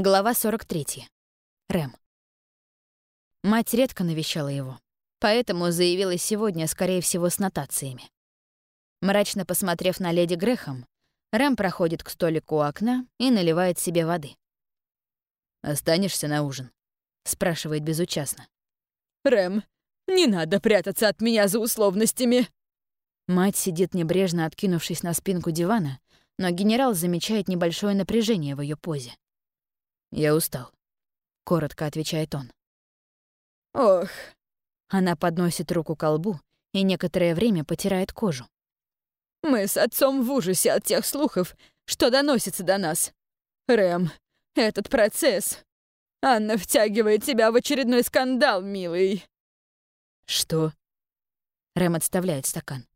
Глава 43. Рэм. Мать редко навещала его, поэтому заявилась сегодня, скорее всего, с нотациями. Мрачно посмотрев на леди Грехом, Рэм проходит к столику у окна и наливает себе воды. «Останешься на ужин?» — спрашивает безучастно. «Рэм, не надо прятаться от меня за условностями!» Мать сидит небрежно откинувшись на спинку дивана, но генерал замечает небольшое напряжение в ее позе. «Я устал», — коротко отвечает он. «Ох». Она подносит руку к колбу и некоторое время потирает кожу. «Мы с отцом в ужасе от тех слухов, что доносится до нас. Рэм, этот процесс. Анна втягивает тебя в очередной скандал, милый». «Что?» Рэм отставляет стакан.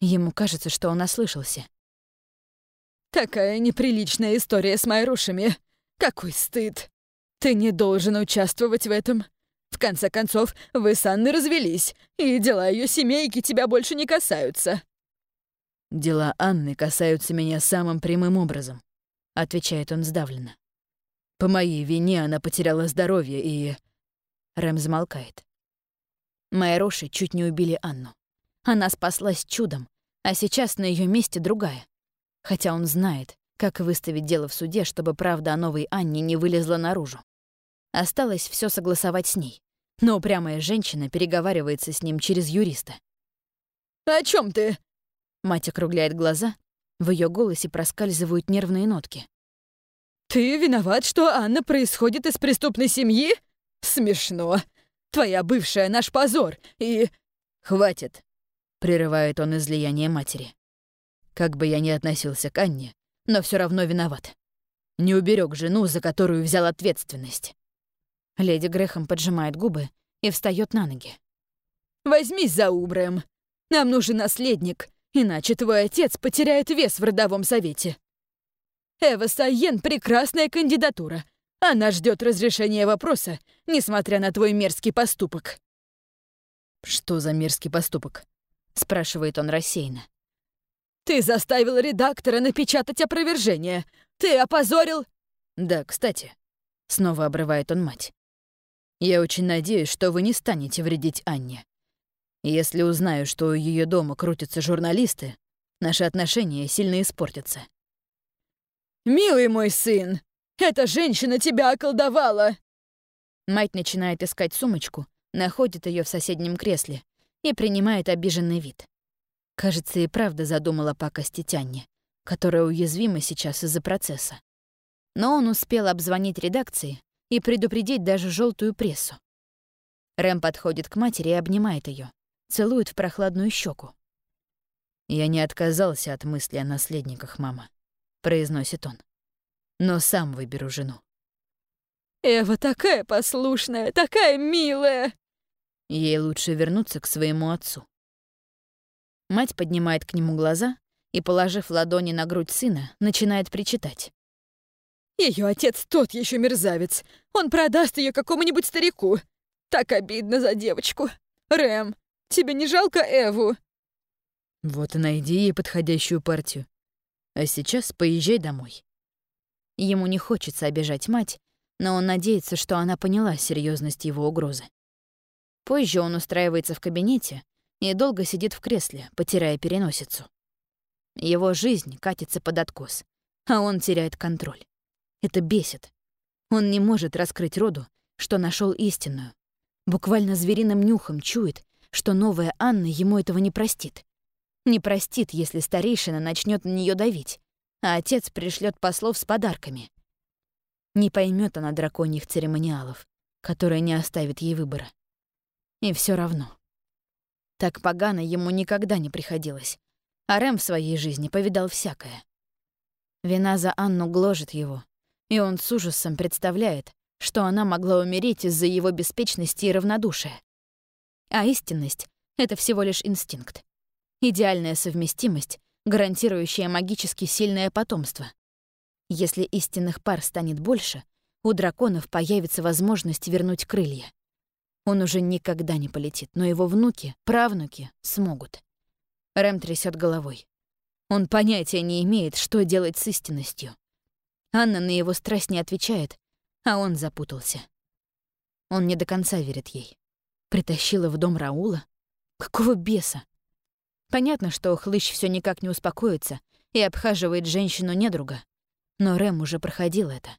Ему кажется, что он ослышался. «Такая неприличная история с Майрушами. Какой стыд! Ты не должен участвовать в этом. В конце концов, вы с Анной развелись, и дела ее семейки тебя больше не касаются». «Дела Анны касаются меня самым прямым образом», — отвечает он сдавленно. «По моей вине она потеряла здоровье и...» Рэм замолкает. Майроши чуть не убили Анну. Она спаслась чудом, а сейчас на ее месте другая. Хотя он знает, как выставить дело в суде, чтобы правда о новой Анне не вылезла наружу. Осталось все согласовать с ней. Но упрямая женщина переговаривается с ним через юриста. «О чем ты?» Мать округляет глаза, в ее голосе проскальзывают нервные нотки. «Ты виноват, что Анна происходит из преступной семьи? Смешно. Твоя бывшая — наш позор, и...» «Хватит», — прерывает он излияние матери. «Как бы я ни относился к Анне, но все равно виноват. Не уберег жену, за которую взял ответственность. Леди Грехом поджимает губы и встает на ноги. «Возьмись за Убрэм. Нам нужен наследник, иначе твой отец потеряет вес в родовом совете. Эва Сайен — прекрасная кандидатура. Она ждет разрешения вопроса, несмотря на твой мерзкий поступок». «Что за мерзкий поступок?» — спрашивает он рассеянно. Ты заставил редактора напечатать опровержение. Ты опозорил...» «Да, кстати», — снова обрывает он мать. «Я очень надеюсь, что вы не станете вредить Анне. Если узнаю, что у ее дома крутятся журналисты, наши отношения сильно испортятся». «Милый мой сын, эта женщина тебя околдовала!» Мать начинает искать сумочку, находит ее в соседнем кресле и принимает обиженный вид. Кажется, и правда задумала пакости Тянне, которая уязвима сейчас из-за процесса. Но он успел обзвонить редакции и предупредить даже желтую прессу. Рэм подходит к матери и обнимает ее, целует в прохладную щеку. «Я не отказался от мысли о наследниках, мама», — произносит он. «Но сам выберу жену». «Эва такая послушная, такая милая!» Ей лучше вернуться к своему отцу. Мать поднимает к нему глаза и, положив ладони на грудь сына, начинает причитать. Ее отец тот еще мерзавец. Он продаст ее какому-нибудь старику. Так обидно за девочку. Рэм, тебе не жалко Эву?» «Вот и найди ей подходящую партию. А сейчас поезжай домой». Ему не хочется обижать мать, но он надеется, что она поняла серьезность его угрозы. Позже он устраивается в кабинете и долго сидит в кресле, потирая переносицу. Его жизнь катится под откос, а он теряет контроль. Это бесит. Он не может раскрыть роду, что нашел истинную. Буквально звериным нюхом чует, что новая Анна ему этого не простит. Не простит, если старейшина начнет на нее давить, а отец пришлет послов с подарками. Не поймет она драконьих церемониалов, которые не оставят ей выбора. И все равно. Так погано ему никогда не приходилось. А Рэм в своей жизни повидал всякое. Вина за Анну гложет его, и он с ужасом представляет, что она могла умереть из-за его беспечности и равнодушия. А истинность — это всего лишь инстинкт. Идеальная совместимость, гарантирующая магически сильное потомство. Если истинных пар станет больше, у драконов появится возможность вернуть крылья. Он уже никогда не полетит, но его внуки, правнуки смогут. Рэм трясет головой. Он понятия не имеет, что делать с истинностью. Анна на его страсть не отвечает, а он запутался. Он не до конца верит ей. Притащила в дом Раула? Какого беса? Понятно, что хлыщ все никак не успокоится и обхаживает женщину-недруга, но Рэм уже проходил это.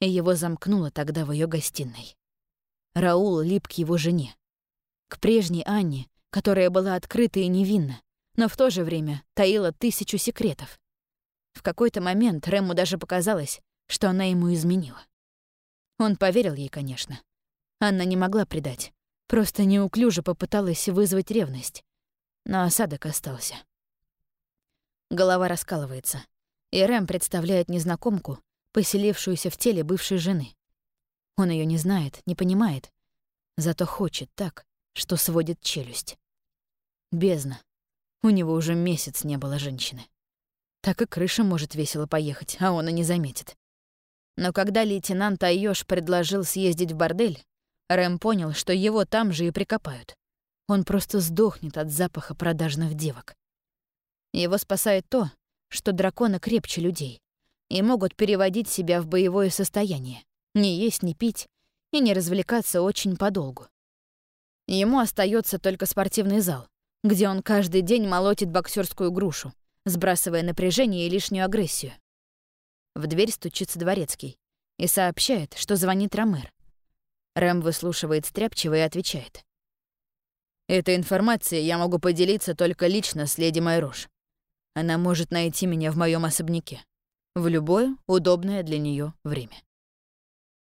И его замкнуло тогда в ее гостиной. Раул лип к его жене. К прежней Анне, которая была открыта и невинна, но в то же время таила тысячу секретов. В какой-то момент Рэму даже показалось, что она ему изменила. Он поверил ей, конечно. Анна не могла предать, просто неуклюже попыталась вызвать ревность. Но осадок остался. Голова раскалывается, и Рэм представляет незнакомку, поселившуюся в теле бывшей жены. Он ее не знает, не понимает, зато хочет так, что сводит челюсть. Бездна. У него уже месяц не было женщины. Так и крыша может весело поехать, а он и не заметит. Но когда лейтенант Айош предложил съездить в бордель, Рэм понял, что его там же и прикопают. Он просто сдохнет от запаха продажных девок. Его спасает то, что драконы крепче людей и могут переводить себя в боевое состояние, не есть, не пить и не развлекаться очень подолгу. Ему остается только спортивный зал, где он каждый день молотит боксерскую грушу, сбрасывая напряжение и лишнюю агрессию. В дверь стучится дворецкий и сообщает, что звонит Ромер. Рэм выслушивает стряпчиво и отвечает. «Этой информацией я могу поделиться только лично с леди Майрош. Она может найти меня в моем особняке в любое удобное для нее время».